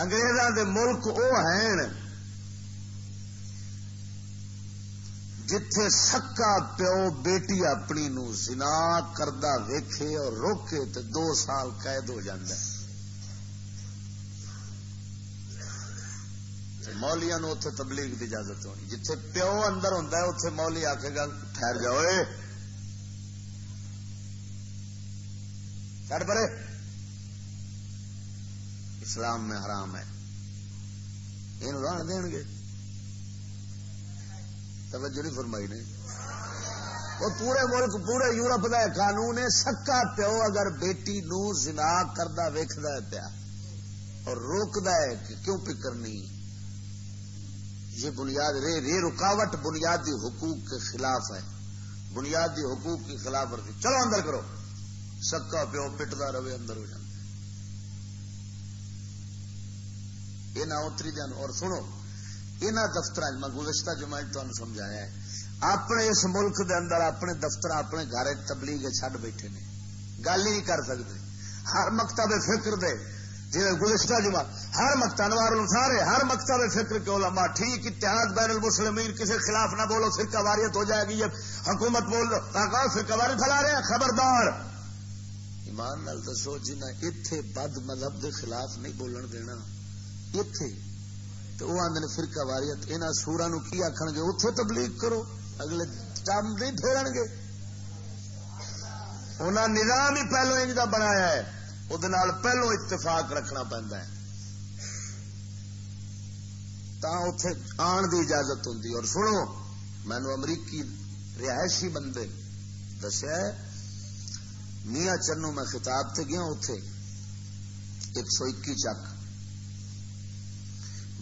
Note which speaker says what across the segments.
Speaker 1: انگریزاں دے ملک وہ ہیں۔ جتھے سکا پیو بیٹی اپنی نو زنا کردہ ویکھے اور روکے تو دو سال قید ہو جاندہ ہے۔ مولیا نو اتے تبلیغ کی اجازت ہونی۔ جتھے پیو اندر ہوں اتے مولی آ کے ٹھہر جاؤ چڑھ پڑے اسلام میں حرام ہے۔ یہ ران دین گے۔ توجہ نہیں فرمائی نے۔ وہ پورے ملک، پورے یورپ کا قانون ہے، سکا پیو اگر بیٹی نو زنا کردہ ویکد پیا اور روکد ہے کہ کیوں پکرنی؟ یہ بنیاد، رے رے رکاوٹ بنیادی حقوق کے خلاف ہے۔ بنیادی حقوق کی خلاف ورزی۔ چلو اندر کرو۔ سکا پیو پٹتا رہے اندر ہو جائے یہ نہ اتری دن اور سنو یہاں دفتر میں گزشتہ جو تمہیں سمجھایا ہے۔ اپنے اس ملک دے اندر اپنے دفتر اپنے گھر تبلیغ چڈ بیٹھے نے۔ گل ہی نہیں کر سکتے ہر مکتب فکر دے۔ جی گزشتہ جمع ہر مکتا نوار سارے ہر مکتب فکر کے علماء، ٹھیک اتحاد بین المسلمین کسی خلاف نہ بولو، فرقہ واریت ہو جائے گی، یہ حکومت بول لو فرقہ واری پھیلا رہے ہیں، خبردار۔ ایمان نال دسو جنہیں جی، اتے بد مذہب دے خلاف نہیں بولن دینا۔ اتے تو وہ آدھے فرقہ واریت یہاں سورا نو کی آخ گے اتے تبلیغ کرو اگلے ٹم نہیں پھیرن گے انہیں نظام ہی پہلو انج کا بنایا ہے وہ پہلو اتفاق رکھنا پہنتا ہے تا اتے آن کی اجازت ہوں اور سنو مینو امریکی رہائشی بندے دسیا میاں چنو میں خطاب سے گیا اتے ایک سو اکی چک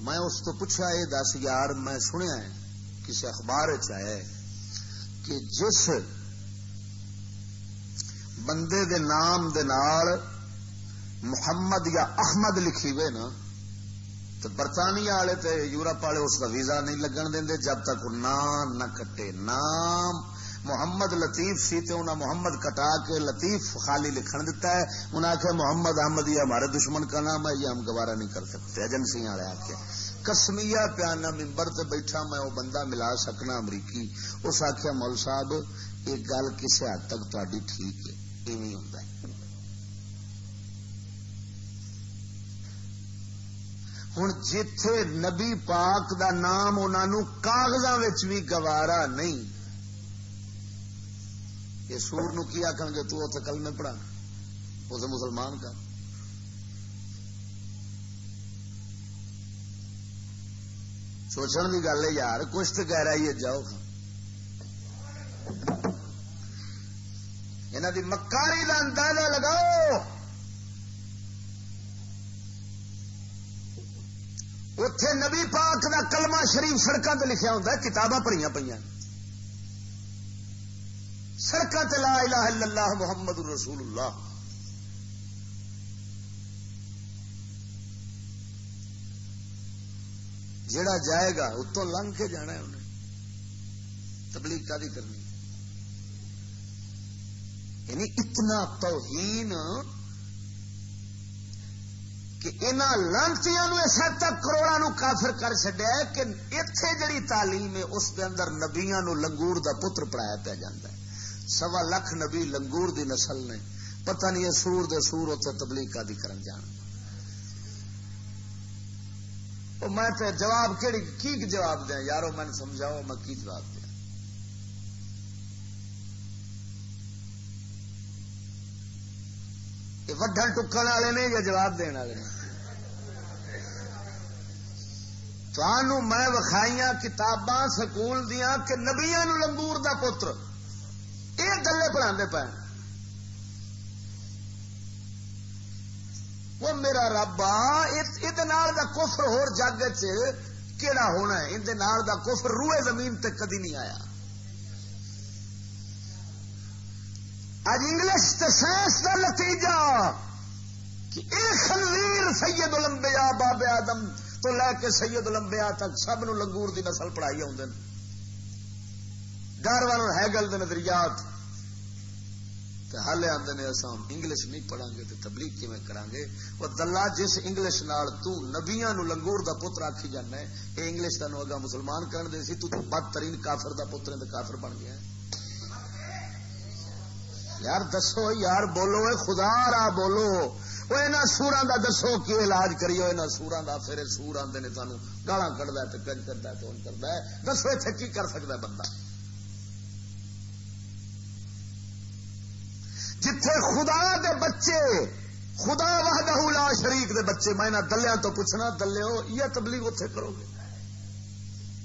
Speaker 1: میں اس تو پوچھا یہ دس یار، میں سنیا ہے، کسی اخبار چیا کہ جس بندے دے نام دے نال محمد یا احمد لکھی ہوئے نا، تو برطانیہ والے تے یورپ والے اس کا ویزا نہیں لگن دیں جب تک وہ نام نہ کٹے نام محمد لطیف سی تے انہیں محمد کٹا کے لطیف خالی لکھن دیتا ہے۔ انہیں آخیا محمد احمد، یہ ہمارے دشمن کا نام ہے، یہ ہم گوارا نہیں کر سکتے۔ ایجنسی والے آخیا کسمیا پیانا ممبر تے بیٹھا میں وہ بندہ ملا سکنا امریکی۔ اس آخیا مول صاحب، یہ گل کسی حد تک تاری ٹھیک ہے۔ ایویں ہوں ہوں جتھے نبی پاک دا نام انہوں کاغذ بھی گوارا نہیں یہ سور نو کی آخر گے؟ تو اتنے کل میں پڑھا۔ اسے مسلمان کا سوچن کی گل ہے، یار کچھ تو کہہ جاؤ یہاں کی مکاری کا اندازہ لگاؤ۔ اتے نبی پاک کا کلمہ شریف سڑکوں سے لکھا ہوتا ہے، کتاباں پڑھیا پہ سڑکوں لا الہ الا اللہ محمد رسول اللہ۔ جڑا جائے گا، اتوں لنگ کے جانا ہے انہیں۔ تبلیغ کا دی کرنی یعنی اتنا توہین کہ انہوں لانتی اس حد تک کروڑا نو کافر کر چڈیا کہ اتے جڑی تعلیم ہے، اس کے اندر نبیا نو لنگور دا پتر پڑھایا پہ جاتا ہے۔ سوا لکھ نبی لنگور دی نسل نے، پتہ نہیں سور دے سور اتنے تبلیغ کا دی کرن جان۔ میں تے جواب کہڑی کی جواب دیا؟ یارو میں سمجھاؤ میں کی جواب دیا؟ یہ وڈن ٹکن والے نے یا جواب دن والے تو میں وکھائیاں کتاباں، سکول دیا کہ نبیا لنگور دا پتر۔ گلے پڑھا پے۔ وہ میرا رب یہ کفر ہو جگ چا ہونا ہے؟ اندر دا کفر روئے زمین تے کدی نہیں آیا۔ اج انگلش تے سائنس کا نتیجہ کہ اے خنویر سید لمبیا باب آدم تو لے کے سید لمبیا تک سب نو لنگور دی نسل پڑھائی آدھے ڈر والوں ہے گل نظریات۔ ہال آدھے نے اصا انگلش نہیں پڑھا گے تو تبلیغ کی کرا گے؟ وہ دلہ جس انگلش نال تو نبیاں نو لنگور دا پتر آخی جانا ہے یہ انگلش تین اگا مسلمان کرن دے سی، تو تو بدترین کافر دا پتر تو کافر بن گیا ہے۔ یار دسو، یار بولو، اے خدا را بولو۔ وہ یہاں سورا کا دسو، کی علاج کریو؟ یہاں سورا کا پھر سور آتے نے سانو گالا کٹتا ہے کنج کرتا ہے تو کرتا ہے۔ دسو اتنے کی کر سکتا ہے بندہ؟ جتھے خدا دے بچے، خدا وحدہ لا شریک دے بچے، میں دلیا تو پوچھنا، دلے یہ تبلیغ اتنے کرو گے۔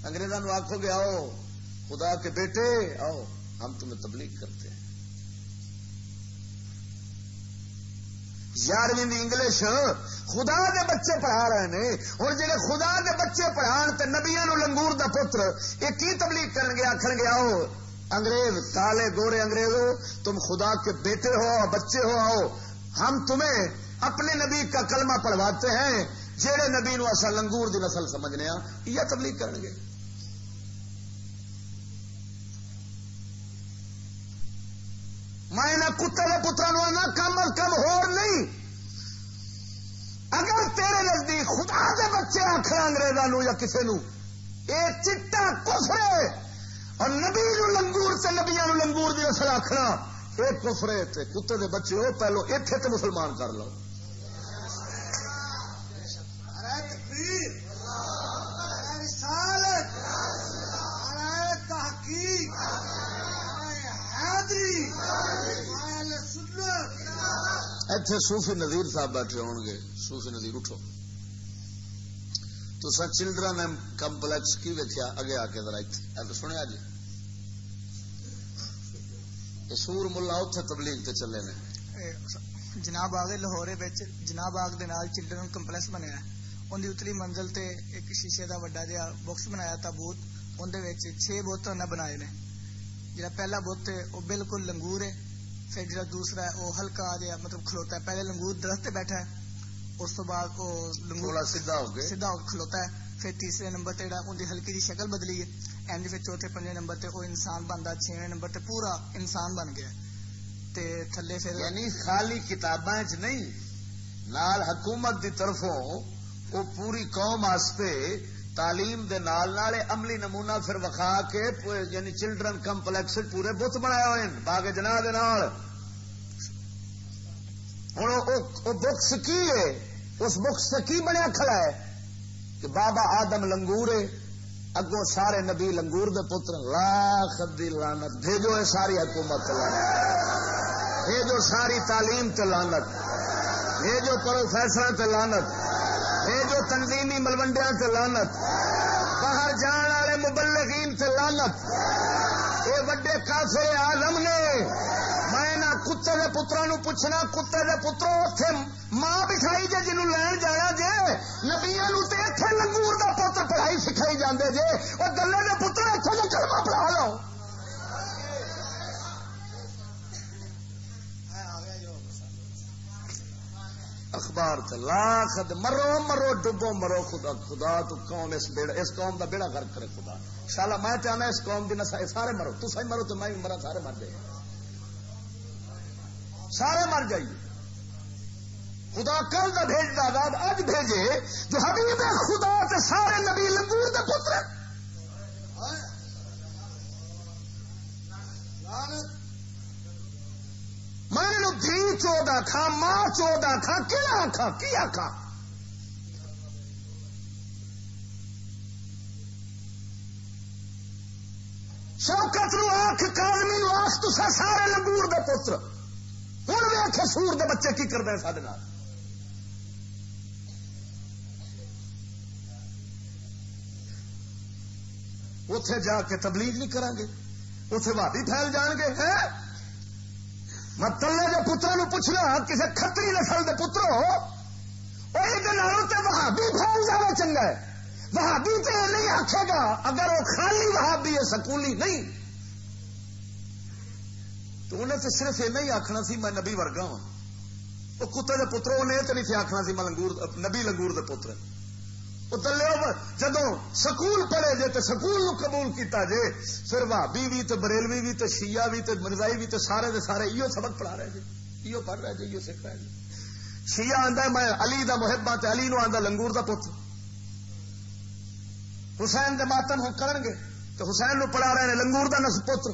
Speaker 1: اگریزوں آخو گے، آؤ، خدا کے بیٹے، آؤ، ہم تمہیں تبلیغ کرتے ہیں۔ یارویں انگلش خدا دے بچے پڑھا رہے ہیں ہوں جی خدا دے بچے پڑھان تے نبیا نو لنگور دا پتر، یہ کی تبلیغ کرن گے؟ آخر گے، آؤ انگریز، کالے گورے انگریز ہو تم خدا کے بیٹے ہو بچے ہو آؤ، ہم تمہیں اپنے نبی کا کلمہ پڑھواتے ہیں جہے نبی نو اصا لنگور دی نسل سمجھنے یہ تبلیغ کرن گے۔ میں کتے کے پترا نو کم از کم ہو نہیں۔ اگر تیرے نزدیک خدا کے بچے آخر اگریزوں یا کسی نو یہ چٹا کفرے! اور نبی نو لنگور سے نبیا نو لنگور دی اصل آخنا یہ کفرے کتے دے بچے ہو پہلو اتنے تو مسلمان کر لو۔ ایتھے صوفی نظیر صاحب بیٹھے ہو گے۔ صوفی نظیر اٹھو۔ تو سر چلڈرن کمپلیکس کی ویکیا اگے آ کے ذرا سنیا جی۔ سور ملا اتے تبلیغ تے چلے نے
Speaker 2: جناب آگ لاہور جناب آگ چلڈرن کمپلیکس بنیا ان اتلی منزل تے ایک شیشے دا وڈا جہا باکس بنایا تابوت اندر چھ بت بنائے نے جا پہلا بت ہے وہ بالکل لنگور ہے پھر جا دوسرا ہے وہ ہلکا جہا مطلب کھلوتا ہے پہلے لنگور درخت بیٹھا ہے اس تو بعد وہ لنگور
Speaker 1: سیدا ہو گیا
Speaker 2: سیدا کھلوتا ہے پھر تیسرے نمبر تے ان کی ہلکی جی شکل بدلی ہے اینڈ پھر چوتھے پنجے نمبر تے وہ انسان بنتا چھویں نمبر تے پورا انسان بن گیا تے تھلے پھر
Speaker 1: یعنی خالی کتاباں چ نہیں نال حکومت دی طرفوں وہ پوری قوم واسطے تعلیم دے نال نال عملی نمونہ پھر وکھا کے یعنی چلڈرن کمپلیکس پورے بت بنایا ہوئے باغ جناح دے نال ہوں بکس کی ہے اس بکس سے کی بنیا کھڑا ہے کہ بابا آدم لنگور اگوں سارے نبی لنگور دے پتر لاکھ دی لانت بھیجو ہے ساری حکومت لانت بھیجو ساری تعلیم تے لانت بھیجو پروفیسر تے لانت بھیجو تنظیمی ملوڈیا تے لانت باہر جان والے مبلغین تے لانت یہ وڈے کافر آدم نے، میں نہ کتے دے پترا نو پوچھنا، کتے دے پترو پتر سکھائی جاندے جے اور گلے دے پتر اتنے کلمہ پڑھا لو۔ اخبار لاکھ مرو مرو، ڈبو مرو، خدا خدا تو قوم اس بیڑا، اس قوم دا بیڑا غرق کرے خدا۔ شالا میں چاہنا اس قوم دی نسا سارے مرو، تو سہی مرو تو میں مرا، سارے مر جائے۔ سارے مر جائیے۔ خدا کل دا بھیج دا آزاد اج بھیجے جو حبیب خدا تے سارے نبی لنگور دے پتر میں نے دھی چود آخا ماں چود آخا کیا آخا کی آخا شوکت نو آخ کالمی نو آخ تو سارے لنگور دے پتر ہوں بھی آخ سور دے بچے کی کرتے سارے اتے جا کے تبلیغ نہیں کریں گے۔ اتے بھابی پھیل جان گے میں تلے کے پترا نو پوچھنا کسی کتری نسل کے پترو؟ وہابی پھیل جائے چنگا ہے۔ وہابی تو نہیں آخے گا، اگر وہ خالی وہابی ہے، سکولی نہیں۔ تو انہیں تو صرف یہ آخنا سی، میں نبی ورگا ہوں۔ وہ کتے کے پتروں نے تو نہیں سی آخنا سی، میں لنگور، نبی لنگور دے پتر جدو سکول پڑھے جے تو سکول نو قبول کیتا جے، پھر بھابی بھی تو بریلوی بھی تو شیعہ بھی تو مرزائی بھی تو سارے دے سارے ایو سبق پڑھا رہے جی ایو پڑھ رہے جی ایو سکھ رہے جی شیعہ آندا میں علی دا محبا تے علی نو آندا، لنگور دا پتر۔ حسین دے ماتم ہو کرن گے تو حسین نو پڑھا رہے ہیں لنگور دا نس پتر۔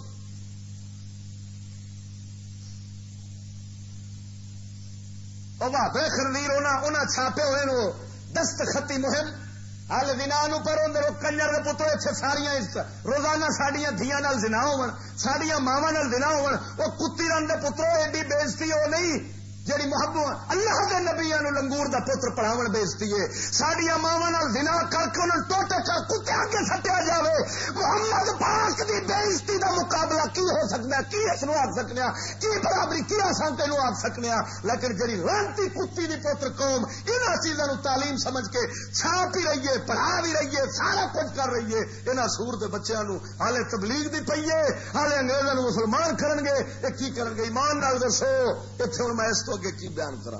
Speaker 1: بابے خرنیر انہیں چھاپے ہوئے نو دست خطی مہم ہل دن پر کنجر کے پتر اتنے ساریا روزانہ سڈیا دیا دنا ہو سڈیا ماوا دنا ہو کتی رنگ کے پترو ایڈی بےزتی وہ نہیں جیڑی محبت اللہ کے نبیا نو لنگور دا پتر پڑھاو بےزتی ہے۔ سڈیا ماوا دنا کر کے انہوں ٹوٹے کر کتے کے سٹیا جائے محمد پاک دی بےزتی دا مقابلہ کی ہو سکتا ہے؟ کی اس آخ سکنے کی برابری، کی آسان تین آخ سکنے لیکن جی رانتی کتی دی پتر قوم ان چیزوں تعلیم سمجھ کے چھاپ ہی رہیے پڑھا بھی رہیے سارا کچھ کر رہیے یہاں سور کے بچوں ہالے تبلیغ دی پیے ہالے انگریزوں مسلمان کرن گے، یہ کی کرن گے؟ ایمان نال دسو اتنے ہوں میں اس تو اگے کی بیان کرا؟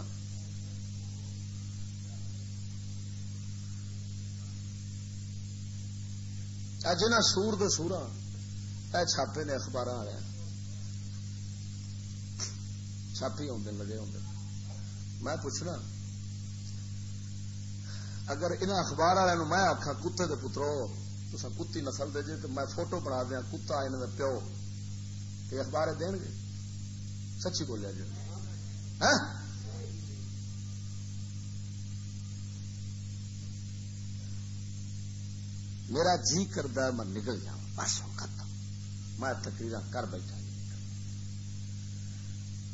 Speaker 1: جنا سور دے سورا اے چھاپے نے اخبار والے۔ چھاپی آدھے لگے ہوں میں پوچھنا، اگر ان اخبار والوں میں آخا کتے دے پترو تو کتی نسل دے جے تو میں فوٹو بنا دیا کتا ان پیو یہ اخبار دین گے سچی بولیا جی ہاں؟ میرا جی کردہ میں نکل جا بس ختم۔ میں تقریر کر بیٹھا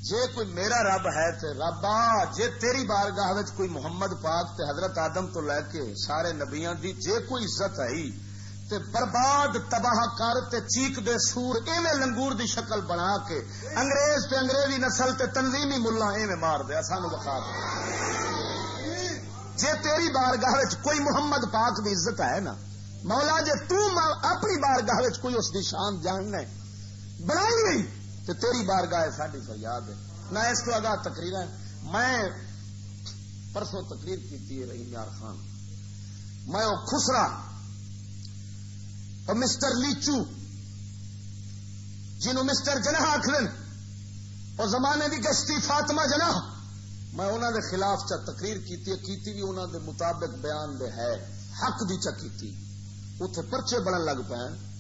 Speaker 1: جے کوئی میرا رب ہے تے رب آ جے تیری بارگاہ کوئی محمد پاک تے حضرت آدم تو لے کے سارے نبیاں دی، جے کوئی عزت ہے تے برباد تباہ کر تے چیک دے سور ایویں لنگور دی شکل بنا کے انگریز تے انگریزی نسل تے تنظیمی ملا ایویں مار دیا سانو بخا دے۔ جے تیری بارگاہ کوئی محمد پاک دی عزت ہے نا، مولا جے تو اپنی بارگاہ کوئی اس دی شان جاننا ہے بنائی نہیں تو تیری بارگاہ ساری فریاد ہے۔ نہ اس کو اگاہ تقریر ہے میں پرسوں تقریر کی رحیم یار خان۔ میں خسرا اور مسٹر لیچو، جنہوں مسٹر جناح آخر اور زمانے کی گشتی فاطمہ جناح، میں انہوں دے خلاف چا تقریر کیتی کیتی بھی انہوں دے مطابق بیان دے ہے، حق دی چا کیتی۔ اتے پرچے بڑھن لگ پے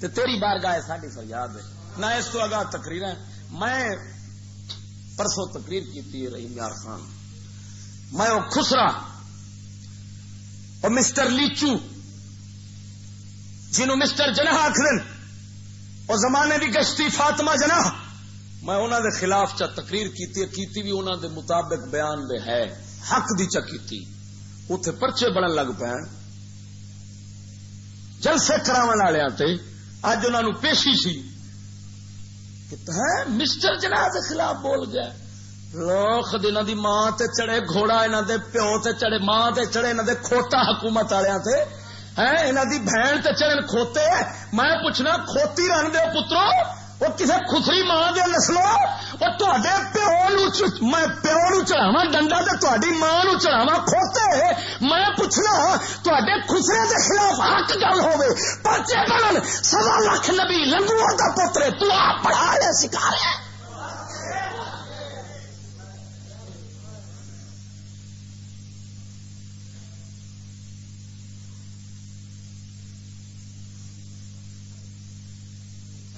Speaker 1: تے تیری بار گاہ ساری فریاد ہے۔ نہ اس کو اگاہ تقریر ہے میں پرسوں تقریر کی رہی میار خان۔ میں وہ خسرا۔ اور مسٹر لیچو۔ جنہوں مسٹر جناح آخر اور زمانے کی گشتی فاطمہ جناح۔ میں انہوں دے خلاف چا تقریر کیتی کیتی بھی انہوں دے مطابق بیان دے ہے۔ حق دی چا کیتی۔ اتے پرچے بڑھن لگ پے جلسے کراو والے اج انہوں پیشی سی مسٹر جناز خلاف بول گیا لوگ دن دی ماں تے چڑے گھوڑا انہوں دے پیو تے چڑے ماں تے چڑے انہوں دے کھوتا حکومت والوں تے۔ انہوں دی بہن تے چڑے کھوتے۔ میں پوچھنا، کھوتی رن دے پترو؟ وہ کسی خسری ماں دے نسلو وہ تے پیو میں پیو نو چڑھاوا ڈنڈا تو تاری ماں نو چڑھاوا کھوتے میں پوچھنا تے خسرے کے خلاف حق گل ہوے پرچے بنن سوا لاکھ نبی لنگو کا پوترے تو آپ پڑھا لے سکھا رہے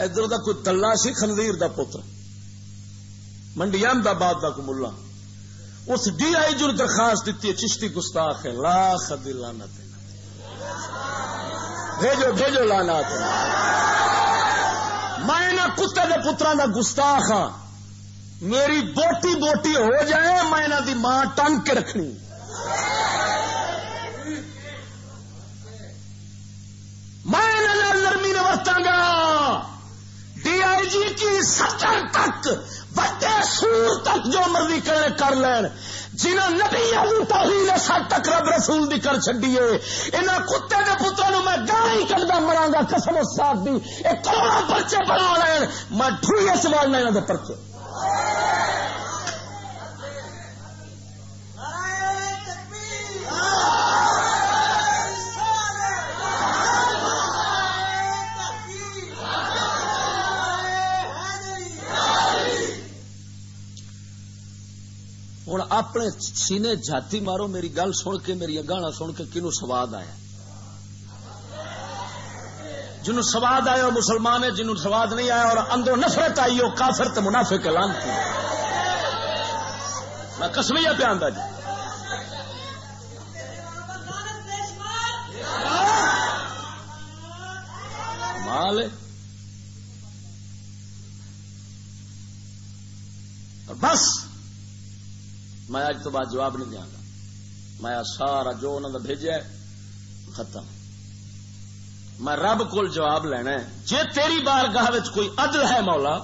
Speaker 1: ادھر دا کوئی تلا سی خنزیر دا پتر منڈی احمدآباد کا کو ملا اس ڈی آئی جو درخواست دیتی ہے، چشتی گستاخ ہے لاکھ دلانا بھیجو بھیجو لانا میں کتے کے پترا کا گستاخ ہاں۔ میری بوٹی بوٹی ہو جائے، میں انہوں دی ماں ٹنگ کے رکھنی۔ میں نرمی نے ورتا گا۔ ڈی آئی جی کی ستر تک۔ رسول سور تک جو مرضی کر لین۔ جنہوں نبی علی توحید سب تک رب رسول دی کر چڈیے انہاں کتے کے پتروں نو میں گاہ ہی کردا مراں گا قسم اس ساتھ دی۔ اے کروڑا پرچے بنا لین۔ میں ٹھوئے سوال انہاں دے پرچے۔ سینے جاتی مارو، میری گل سن کے، میری گانا سن کے کنو سواد آیا؟ جنہوں سواد آیا وہ مسلمان ہے جنہوں سواد نہیں آیا اور اندر نفرت آئی، وہ کافر تو منافع کے لان میں کسمیا پہ آدھا جی۔ مال بس میں اج تو بعد جواب نہیں دیا گا۔ میں سارا جو انہوں نے بھیجا ختم۔ میں رب کو جواب لینا ہے جی تیری بار گاہ کوئی عدل ہے مولا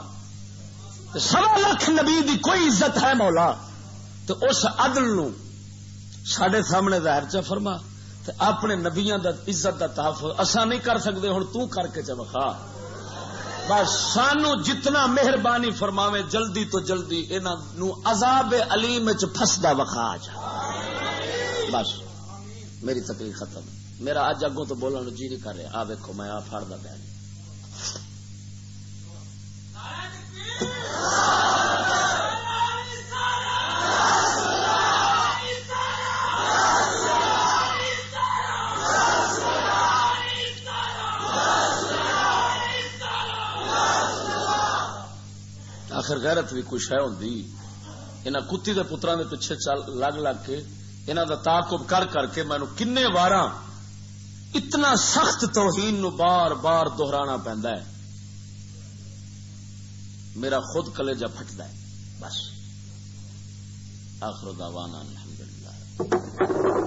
Speaker 1: سوا لاکھ نبی دی کوئی عزت ہے مولا تو اس عدل نو سڈے سامنے ظاہر چ فرما اپنے نبیاں دا عزت دا تحفظ اصا نہیں کر سکتے ہوں تو کر کے چوکھا بس سانو جتنا مہربانی فرماوے جلدی تو جلدی انہوں عذاب علیم چسدا وکھا جا۔ بس، میری تکلیف ختم۔ میرا اج اگوں تو بولنے جی نہیں کر رہا آ ویکو میں آ فڑتا پیا آخر غیرت بھی کچھ ہے ہوں ان کتی دے پترا دے پیچھے چل لگ لگ کے انہوں دا تعاقب کر کر کے مینو کن وار اتنا سخت توہین نو بار بار دہرانا پہنتا ہے۔ میرا خود کلیجا پھٹتا ہے۔ بس۔ آخر دعوانا الحمدللہ۔